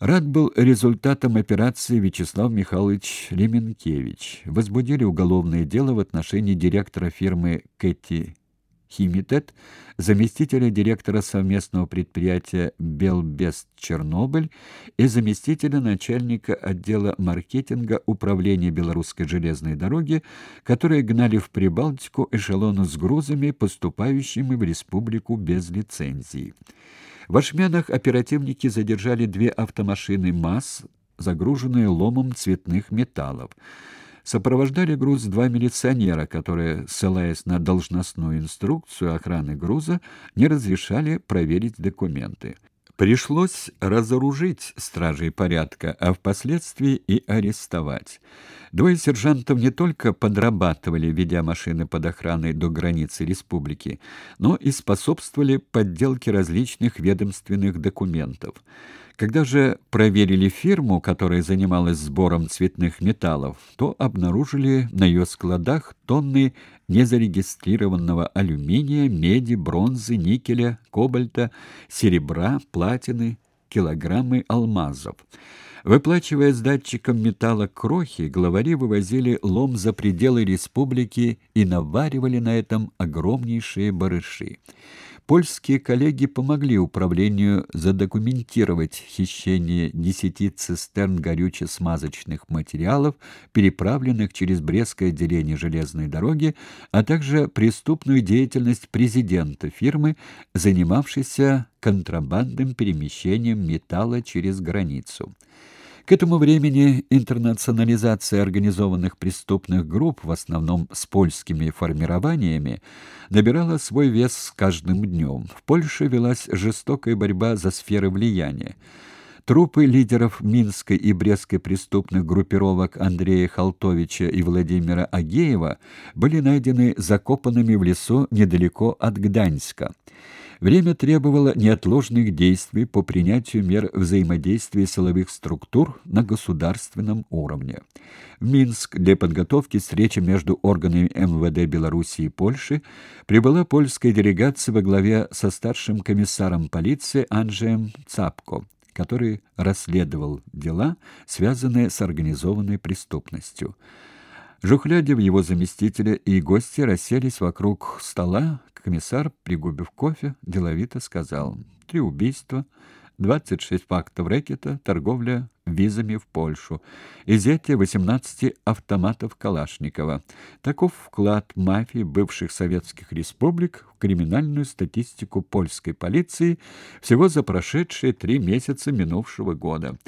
Рад был результатом операции Вячеслав Михайлович Леменкевич. Возбудили уголовное дело в отношении директора фирмы «Кэти Химитет, заместителя директора совместного предприятия «Белбест Чернобыль» и заместителя начальника отдела маркетинга Управления Белорусской железной дороги, которые гнали в Прибалтику эшелоны с грузами, поступающими в республику без лицензии. В Ашмянах оперативники задержали две автомашины МАЗ, загруженные ломом цветных металлов. Сопровождали груз два милиционера, которые, ссылаясь на должностную инструкцию охраны груза, не разрешали проверить документы. Пришлось разоружить стражей порядка, а впоследствии и арестовать. Двое сержантов не только подрабатывали, ведя машины под охраной до границы республики, но и способствовали подделке различных ведомственных документов. Когда же проверили фирму, которая занималась сбором цветных металлов, то обнаружили на ее складах тонны незарегистрированного алюминия, меди, бронзы, никеля, кобальта, серебра, платины, килограммы алмазов. Выплачивая с датчиком металла крохи, главари вывозили лом за пределы республики и наваривали на этом огромнейшие барыши. Польские коллеги помогли управлению задокументировать хищение десяти цистерн горюче-смазочных материалов, переправленных через Брестское отделение железной дороги, а также преступную деятельность президента фирмы, занимавшейся контрабандным перемещением металла через границу. К этому времени интернационализация организованных преступных групп, в основном с польскими формированиями, набирала свой вес с каждым днем. В Польше велась жестокая борьба за сферы влияния. Трупы лидеров Минской и Брестской преступных группировок Андрея Халтовича и Владимира Агеева были найдены закопанными в лесу недалеко от Гданьска. Время требовало неотложных действий по принятию мер взаимодействия силовых структур на государственном уровне. В Минск для подготовки встречи между органами МВД Беларуси и Польши прибыла польская делегация во главе со старшим комиссаром полиции Анджеем Цапко, который расследовал дела, связанные с организованной преступностью. Жухлядев, его заместители и гости расселись вокруг стола, Комиссар, пригубив кофе, деловито сказал: "Три убийства, 26 фактов рэкета, торговля визами в Польшу, изъятие 18 автоматов Калашникова. Таков вклад мафии бывших советских республик в криминальную статистику польской полиции всего за прошедшие три месяца минувшего года.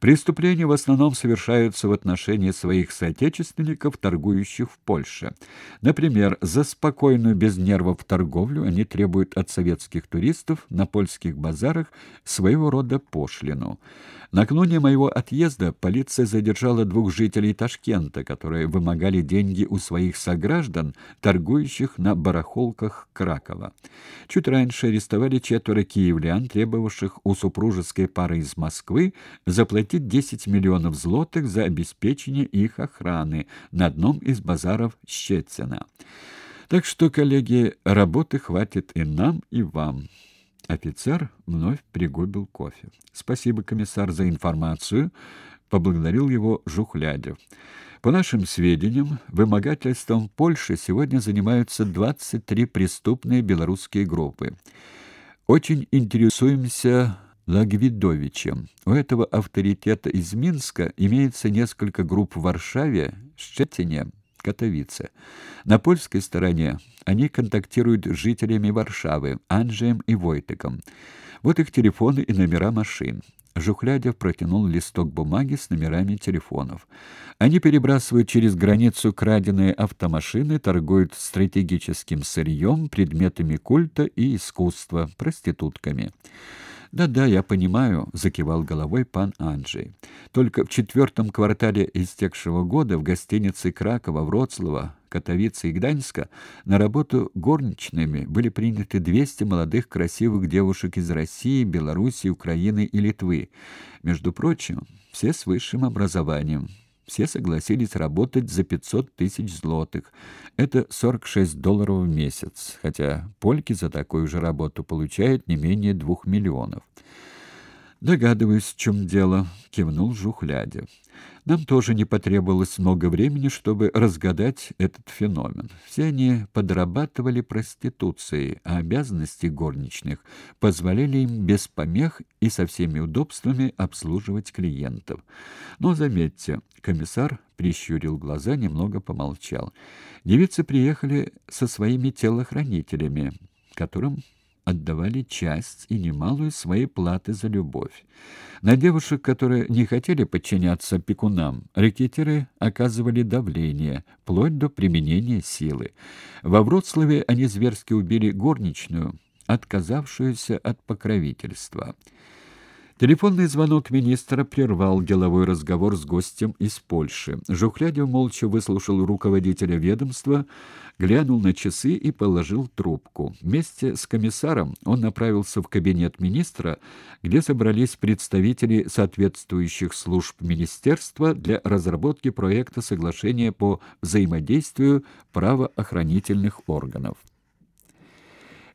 Преступления в основном совершаются в отношении своих соотечественников, торгующих в Польше. Например, за спокойную без нервов торговлю они требуют от советских туристов на польских базарах своего рода пошлину. Накануне моего отъезда полиция задержала двух жителей Ташкента, которые вымогали деньги у своих сограждан, торгующих на барахолках Кракова. Чуть раньше арестовали четверо киевлян, требовавших у супружеской пары из Москвы заплатить 10 миллионов злотых за обеспечение их охраны на одном из базаров Щецина. Так что, коллеги, работы хватит и нам, и вам. Офицер вновь пригубил кофе. «Спасибо, комиссар, за информацию», — поблагодарил его Жухлядев. «По нашим сведениям, вымогательством Польши сегодня занимаются 23 преступные белорусские группы. Очень интересуемся Лагвидовичем. У этого авторитета из Минска имеется несколько групп в Варшаве, Щетине, Катовице. На польской стороне они контактируют с жителями Варшавы, Анджеем и Войтыком. Вот их телефоны и номера машин. Жухлядев протянул листок бумаги с номерами телефонов. Они перебрасывают через границу краденые автомашины, торгуют стратегическим сырьем, предметами культа и искусства, проститутками. «Да-да, я понимаю», — закивал головой пан Анджей. «Только в четвертом квартале истекшего года в гостинице Кракова, Вроцлава, Катовицы и Гданьска на работу горничными были приняты 200 молодых красивых девушек из России, Белоруссии, Украины и Литвы. Между прочим, все с высшим образованием». Все согласились работать за 500 тысяч злотых. Это 46 долларов в месяц, хотя польки за такую же работу получают не менее двух миллионов. Догадываюсь, в чем дело, кивнул Жухлядя. Нам тоже не потребовалось много времени, чтобы разгадать этот феномен. Все они подрабатывали проституцией, а обязанности горничных позволяли им без помех и со всеми удобствами обслуживать клиентов. Но заметьте, комиссар прищурил глаза, немного помолчал. Девицы приехали со своими телохранителями, которым отдавали часть и немалую своей платы за любовь. На девушек, которые не хотели подчиняться опекунам, рекетеры оказывали давление, вплоть до применения силы. Во Вроцлаве они зверски убили горничную, отказавшуюся от покровительства. Телефонный звонок министра прервал деловой разговор с гостем из Польши. Жухлядев молча выслушал руководителя ведомства, глянул на часы и положил трубку. Вместе с комиссаром он направился в кабинет министра, где собрались представители соответствующих служб министерства для разработки проекта соглашения по взаимодействию правоохранительных органов.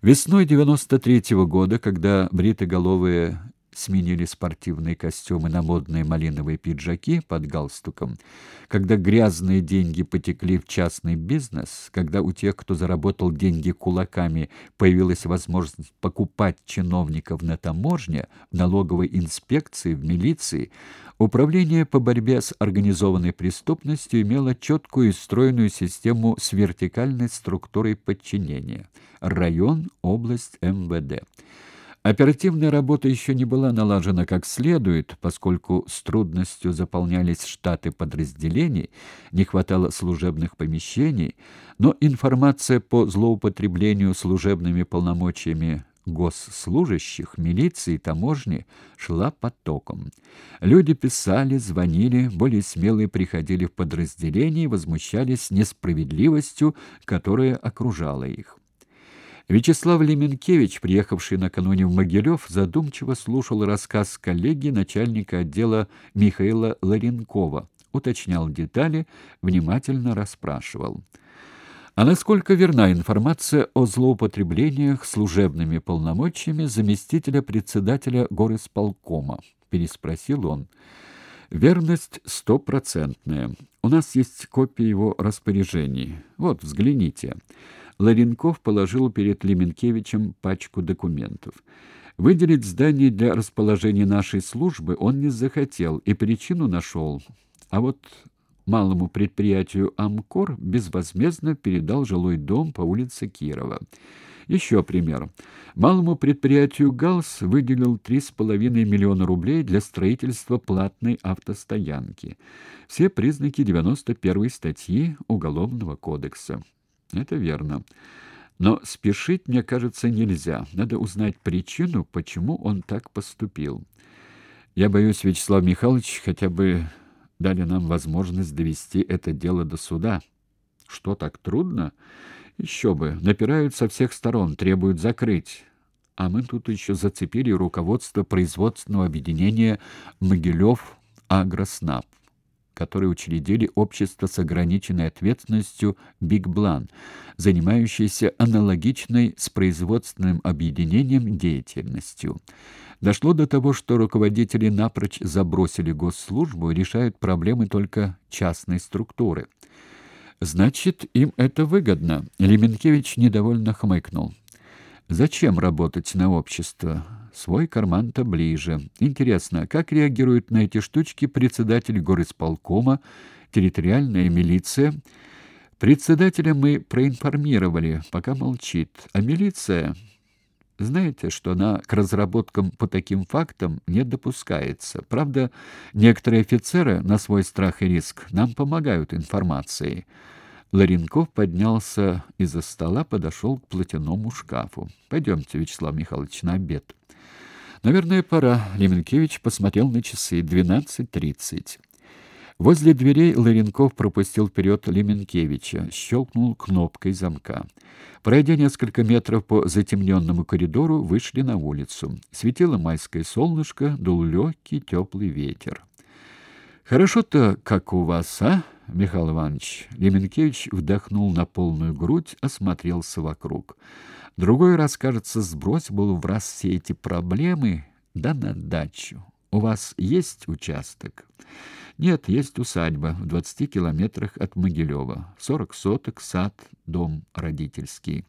Весной 93 -го года, когда бритоголовые сменили спортивные костюмы на модные малиновые пиджаки под галстуком, когда грязные деньги потекли в частный бизнес, когда у тех, кто заработал деньги кулаками, появилась возможность покупать чиновников на таможне, в налоговой инспекции, в милиции, Управление по борьбе с организованной преступностью имело четкую и стройную систему с вертикальной структурой подчинения: район, область, МВД. Оперативная работа еще не была налажена как следует, поскольку с трудностью заполнялись штаты подразделений, не хватало служебных помещений, но информация по злоупотреблению служебными полномочиями госслужащих, милиции, таможни шла потоком. Люди писали, звонили, более смелые приходили в подразделения и возмущались несправедливостью, которая окружала их. Вячеслав Леменкевич, приехавший накануне в Могилев, задумчиво слушал рассказ коллеги начальника отдела Михаила Ларенкова, уточнял детали, внимательно расспрашивал. А насколько верна информация о злоупотреблениях служебными полномочиями заместителя председателя горисполкома? переспросил он. Верность стопроцентная. У нас есть копия его распоряжений. Вот, взгляните. Ларенков положил перед Леменкевичем пачку документов. Выделить здание для расположения нашей службы он не захотел и причину нашел. А вот малому предприятию «Амкор» безвозмездно передал жилой дом по улице Кирова. Еще пример. Малому предприятию «ГАЛС» выделил 3,5 миллиона рублей для строительства платной автостоянки. Все признаки 91 статьи Уголовного кодекса. Это верно. Но спешить, мне кажется, нельзя. Надо узнать причину, почему он так поступил. Я боюсь, Вячеслав Михайлович, хотя бы дали нам возможность довести это дело до суда. Что так трудно? Еще бы. Напирают со всех сторон, требуют закрыть. А мы тут еще зацепили руководство производственного объединения Могилев Агроснаб которые учредили общество с ограниченной ответственностью Биг Блан, занимающееся аналогичной с производственным объединением деятельностью. Дошло до того, что руководители напрочь забросили госслужбу и решают проблемы только частной структуры. Значит, им это выгодно. Леменкевич недовольно хмыкнул. Зачем работать на общество? Свой карман-то ближе. Интересно, как реагирует на эти штучки председатель горисполкома, территориальная милиция? Председателя мы проинформировали, пока молчит. А милиция... Знаете, что она к разработкам по таким фактам не допускается. Правда, некоторые офицеры на свой страх и риск нам помогают информацией. Ларенков поднялся из-за стола, подошел к платяному шкафу. Пойдемте, Вячеслав Михайлович, на обед. Наверное, пора. Леменкевич посмотрел на часы. Двенадцать тридцать. Возле дверей Ларенков пропустил вперед Леменкевича, щелкнул кнопкой замка. Пройдя несколько метров по затемненному коридору, вышли на улицу. Светило майское солнышко, дул легкий теплый ветер. Хорошо-то, как у вас, а, Михаил Иванович? Леменкевич вдохнул на полную грудь, осмотрелся вокруг. Другой раз, кажется, сбрось был в раз все эти проблемы, Да на дачу. У вас есть участок? Нет, есть усадьба в 20 километрах от Могилева. 40 соток, сад, дом родительский.